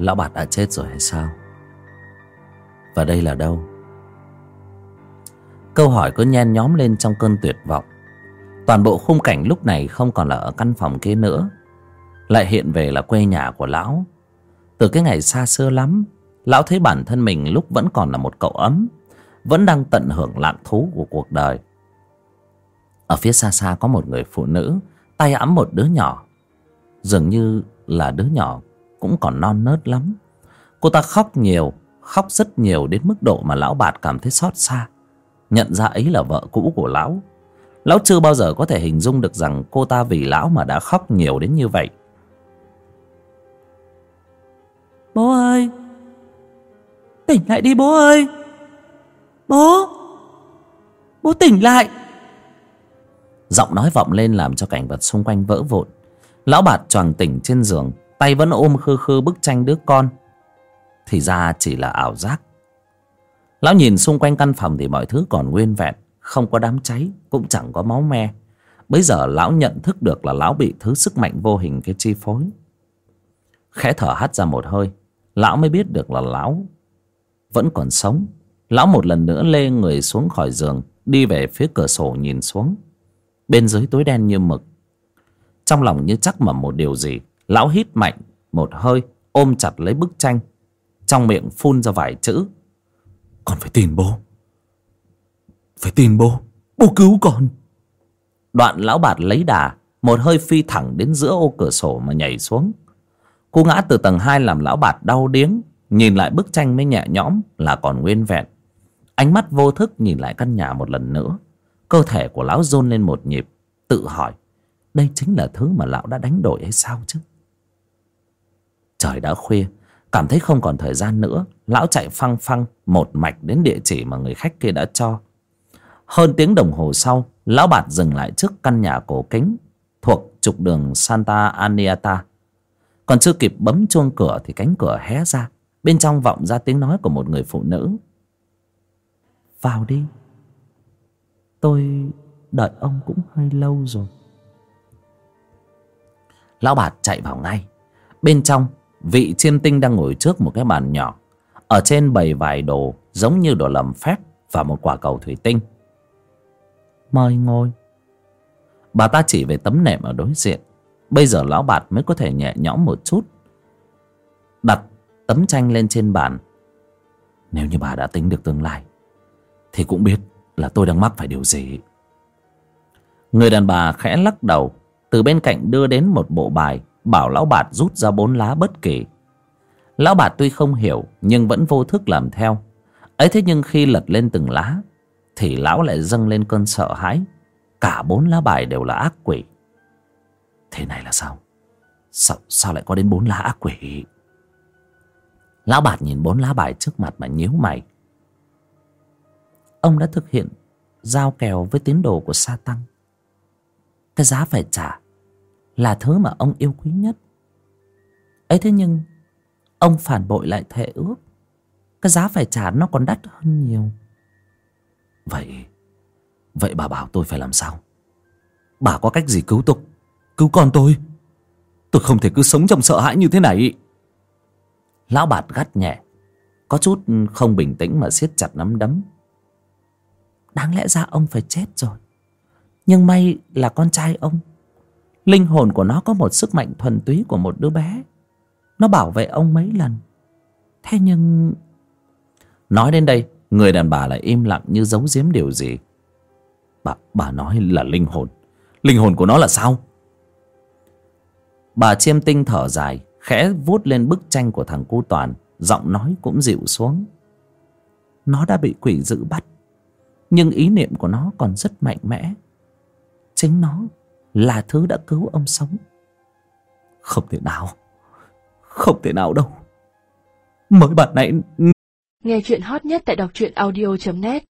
Lão Bạt đã chết rồi hay sao? Và đây là đâu? Câu hỏi cứ nhen nhóm lên trong cơn tuyệt vọng. Toàn bộ khung cảnh lúc này không còn là ở căn phòng kia nữa. Lại hiện về là quê nhà của lão. Từ cái ngày xa xưa lắm, Lão thấy bản thân mình lúc vẫn còn là một cậu ấm, Vẫn đang tận hưởng lạng thú của cuộc đời. Ở phía xa xa có một người phụ nữ, Tay ẵm một đứa nhỏ. Dường như là đứa nhỏ cũng còn non nớt lắm. Cô ta khóc nhiều khóc rất nhiều đến mức độ mà lão bạt cảm thấy xót xa. Nhận ra ấy là vợ cũ của lão. Lão chưa bao giờ có thể hình dung được rằng cô ta vì lão mà đã khóc nhiều đến như vậy. Bố ơi! Tỉnh lại đi bố ơi! Bố! Bố tỉnh lại! Giọng nói vọng lên làm cho cảnh vật xung quanh vỡ vụn. Lão bạt choàng tỉnh trên giường tay vẫn ôm khư khư bức tranh đứa con. Thì ra chỉ là ảo giác. Lão nhìn xung quanh căn phòng thì mọi thứ còn nguyên vẹn, không có đám cháy, cũng chẳng có máu me. Bấy giờ lão nhận thức được là lão bị thứ sức mạnh vô hình kia chi phối. Khẽ thở hắt ra một hơi, lão mới biết được là lão vẫn còn sống. Lão một lần nữa lê người xuống khỏi giường, đi về phía cửa sổ nhìn xuống. Bên dưới tối đen như mực. Trong lòng như chắc mầm một điều gì lão hít mạnh một hơi ôm chặt lấy bức tranh. Trong miệng phun ra vài chữ. Con phải tìm bố. Phải tìm bố. Bố cứu con. Đoạn lão bạt lấy đà một hơi phi thẳng đến giữa ô cửa sổ mà nhảy xuống. Cú ngã từ tầng hai làm lão bạt đau điếng nhìn lại bức tranh mới nhẹ nhõm là còn nguyên vẹn. Ánh mắt vô thức nhìn lại căn nhà một lần nữa. Cơ thể của lão rôn lên một nhịp tự hỏi đây chính là thứ mà lão đã đánh đổi hay sao chứ trời đã khuya. Cảm thấy không còn thời gian nữa. Lão chạy phăng phăng, một mạch đến địa chỉ mà người khách kia đã cho. Hơn tiếng đồng hồ sau, lão bạt dừng lại trước căn nhà cổ kính thuộc trục đường santa aniata. Còn chưa kịp bấm chuông cửa thì cánh cửa hé ra. Bên trong vọng ra tiếng nói của một người phụ nữ. Vào đi. Tôi đợi ông cũng hơi lâu rồi. Lão bạt chạy vào ngay. Bên trong vị chiêm tinh đang ngồi trước một cái bàn nhỏ. Ở trên bày vài đồ giống như đồ làm phép và một quả cầu thủy tinh. Mời ngồi. Bà ta chỉ về tấm nệm ở đối diện. Bây giờ lão bạt mới có thể nhẹ nhõm một chút. Đặt tấm tranh lên trên bàn. Nếu như bà đã tính được tương lai thì cũng biết là tôi đang mắc phải điều gì. Người đàn bà khẽ lắc đầu từ bên cạnh đưa đến một bộ bài bảo lão bạt rút ra bốn lá bất kỳ lão bạt tuy không hiểu nhưng vẫn vô thức làm theo. Ấy thế nhưng khi lật lên từng lá thì lão lại dâng lên cơn sợ hãi. Cả bốn lá bài đều là ác quỷ. Thế này là sao? Sao, sao lại có đến bốn lá ác quỷ? Lão bạt nhìn bốn lá bài trước mặt mà nhíu mày. Ông đã thực hiện giao kèo với tín đồ của sa tăng. Cái giá phải trả là thứ mà ông yêu quý nhất. Ấy thế nhưng, ông phản bội lại thệ ước. Cái giá phải trả nó còn đắt hơn nhiều. Vậy vậy bà bảo tôi phải làm sao? Bà có cách gì cứu tôi? Cứu con tôi? Tôi không thể cứ sống trong sợ hãi như thế này. Lão bạt gắt nhẹ, có chút không bình tĩnh mà siết chặt nắm đấm. Đáng lẽ ra ông phải chết rồi. Nhưng may là con trai ông linh hồn của nó có một sức mạnh thuần túy của một đứa bé. Nó bảo vệ ông mấy lần. Thế nhưng, nói đến đây, người đàn bà lại im lặng như giấu giếm điều gì. Bà bà nói là linh hồn. Linh hồn của nó là sao? Bà chiêm tinh thở dài, khẽ vuốt lên bức tranh của thằng cu toàn, giọng nói cũng dịu xuống. Nó đã bị quỷ dữ bắt, nhưng ý niệm của nó còn rất mạnh mẽ. Chính nó là thứ đã cứu ông sống. Không thể nào, Không thể nào đâu. Mới bạn nãy Nghe chuyện hot nhất tại đọc truyện audio.net